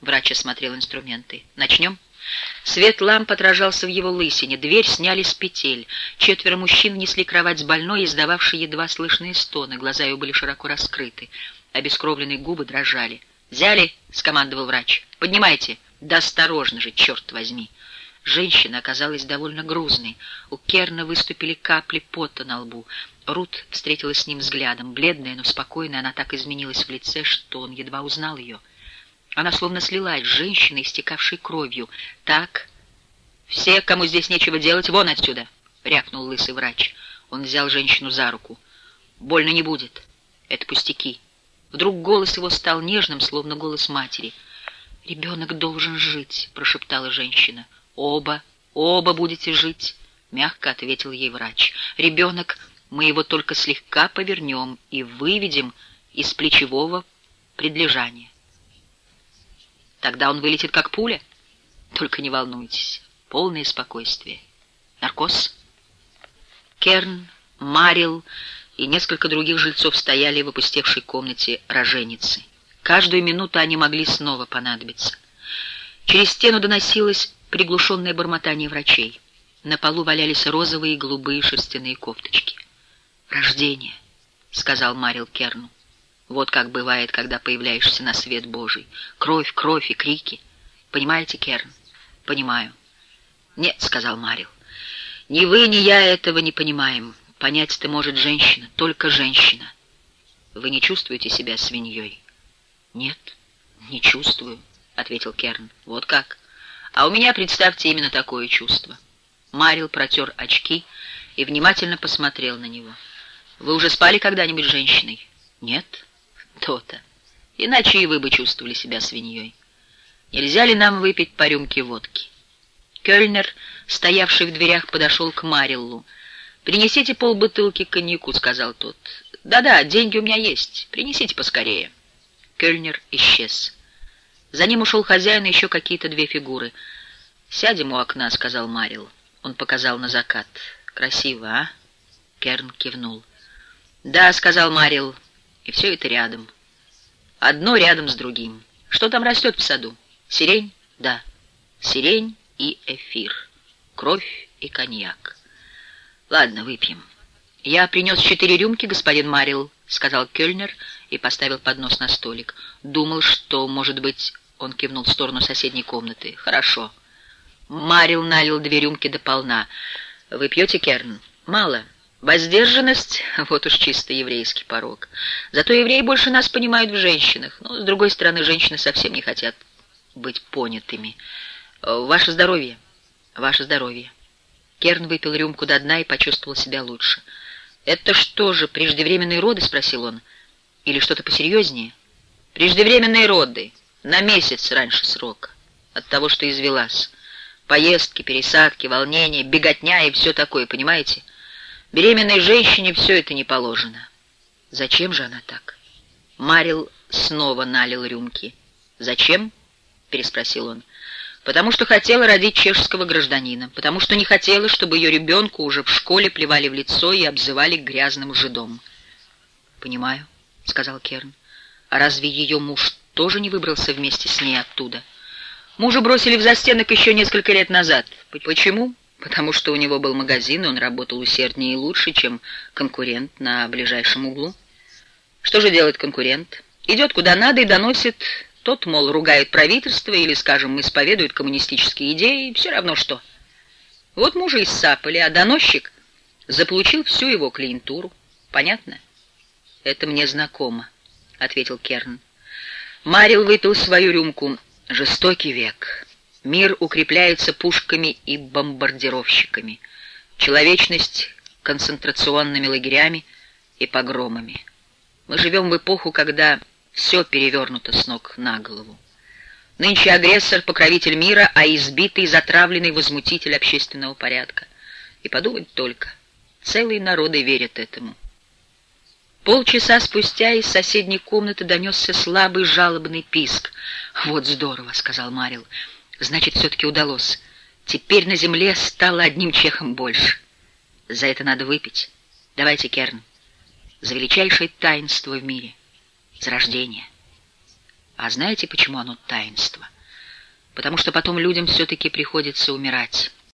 Врач осмотрел инструменты. «Начнем?» Свет ламп отражался в его лысине. Дверь сняли с петель. Четверо мужчин несли кровать с больной, издававшей едва слышные стоны. Глаза ее были широко раскрыты. Обескровленные губы дрожали. «Взяли?» — скомандовал врач. «Поднимайте!» «Да осторожно же, черт возьми!» Женщина оказалась довольно грузной. У Керна выступили капли пота на лбу. Рут встретилась с ним взглядом. Бледная, но спокойная, она так изменилась в лице, что он едва узнал ее. Она словно слилась с женщиной, истекавшей кровью. «Так, все, кому здесь нечего делать, вон отсюда!» — рякнул лысый врач. Он взял женщину за руку. «Больно не будет. Это пустяки». Вдруг голос его стал нежным, словно голос матери. «Ребенок должен жить», — прошептала женщина. «Оба, оба будете жить», — мягко ответил ей врач. «Ребенок, мы его только слегка повернем и выведем из плечевого предлежания». Тогда он вылетит как пуля. Только не волнуйтесь. Полное спокойствие. Наркоз? Керн, Марил и несколько других жильцов стояли в опустевшей комнате роженицы. Каждую минуту они могли снова понадобиться. Через стену доносилось приглушенное бормотание врачей. На полу валялись розовые и голубые шерстяные кофточки. «Рождение», — сказал Марил Керну. Вот как бывает, когда появляешься на свет Божий. Кровь, кровь и крики. Понимаете, Керн? Понимаю. Нет, сказал Марил. Ни вы, ни я этого не понимаем. Понять это может женщина, только женщина. Вы не чувствуете себя свиньей? Нет, не чувствую, ответил Керн. Вот как? А у меня, представьте, именно такое чувство. Марил протер очки и внимательно посмотрел на него. Вы уже спали когда-нибудь женщиной? Нет. То-то. Иначе и вы бы чувствовали себя свиньей. Нельзя ли нам выпить по рюмке водки? Кёльнер, стоявший в дверях, подошел к Мариллу. «Принесите полбутылки коньяку», — сказал тот. «Да-да, деньги у меня есть. Принесите поскорее». Кёльнер исчез. За ним ушел хозяин и еще какие-то две фигуры. «Сядем у окна», — сказал Марил. Он показал на закат. «Красиво, а?» Керн кивнул. «Да», — сказал Марил, и все это рядом. Одно рядом с другим. Что там растет в саду? Сирень? Да. Сирень и эфир. Кровь и коньяк. Ладно, выпьем. Я принес четыре рюмки, господин Марил, сказал Кёльнер и поставил поднос на столик. Думал, что, может быть, он кивнул в сторону соседней комнаты. Хорошо. Марил налил две рюмки до полна. Вы пьете, Керн? Мало. Воздержанность — вот уж чисто еврейский порог. Зато евреи больше нас понимают в женщинах. Но, с другой стороны, женщины совсем не хотят быть понятыми. Ваше здоровье. Ваше здоровье. Керн выпил рюмку до дна и почувствовал себя лучше. «Это что же, преждевременные роды?» — спросил он. «Или что-то посерьезнее?» «Преждевременные роды. На месяц раньше срока. От того, что извелась. Поездки, пересадки, волнения, беготня и все такое, понимаете?» Беременной женщине все это не положено. Зачем же она так? Марил снова налил рюмки. «Зачем?» — переспросил он. «Потому что хотела родить чешского гражданина, потому что не хотела, чтобы ее ребенку уже в школе плевали в лицо и обзывали грязным жидом». «Понимаю», — сказал Керн. «А разве ее муж тоже не выбрался вместе с ней оттуда?» «Мужа бросили в застенок еще несколько лет назад. Почему?» Потому что у него был магазин, и он работал усерднее и лучше, чем конкурент на ближайшем углу. Что же делает конкурент? Идет куда надо и доносит, тот, мол, ругает правительство или, скажем, исповедует коммунистические идеи, все равно что. Вот мужа иссапали, а доносчик заполучил всю его клиентуру. Понятно? Это мне знакомо, — ответил Керн. Марил выпил свою рюмку. Жестокий век. Мир укрепляется пушками и бомбардировщиками, человечность — концентрационными лагерями и погромами. Мы живем в эпоху, когда все перевернуто с ног на голову. Нынче агрессор — покровитель мира, а избитый — затравленный возмутитель общественного порядка. И подумать только, целые народы верят этому. Полчаса спустя из соседней комнаты донесся слабый жалобный писк. «Вот здорово», — сказал Марил, — Значит, все-таки удалось. Теперь на земле стало одним чехом больше. За это надо выпить. Давайте, Керн, за величайшее таинство в мире, за рождение. А знаете, почему оно таинство? Потому что потом людям все-таки приходится умирать.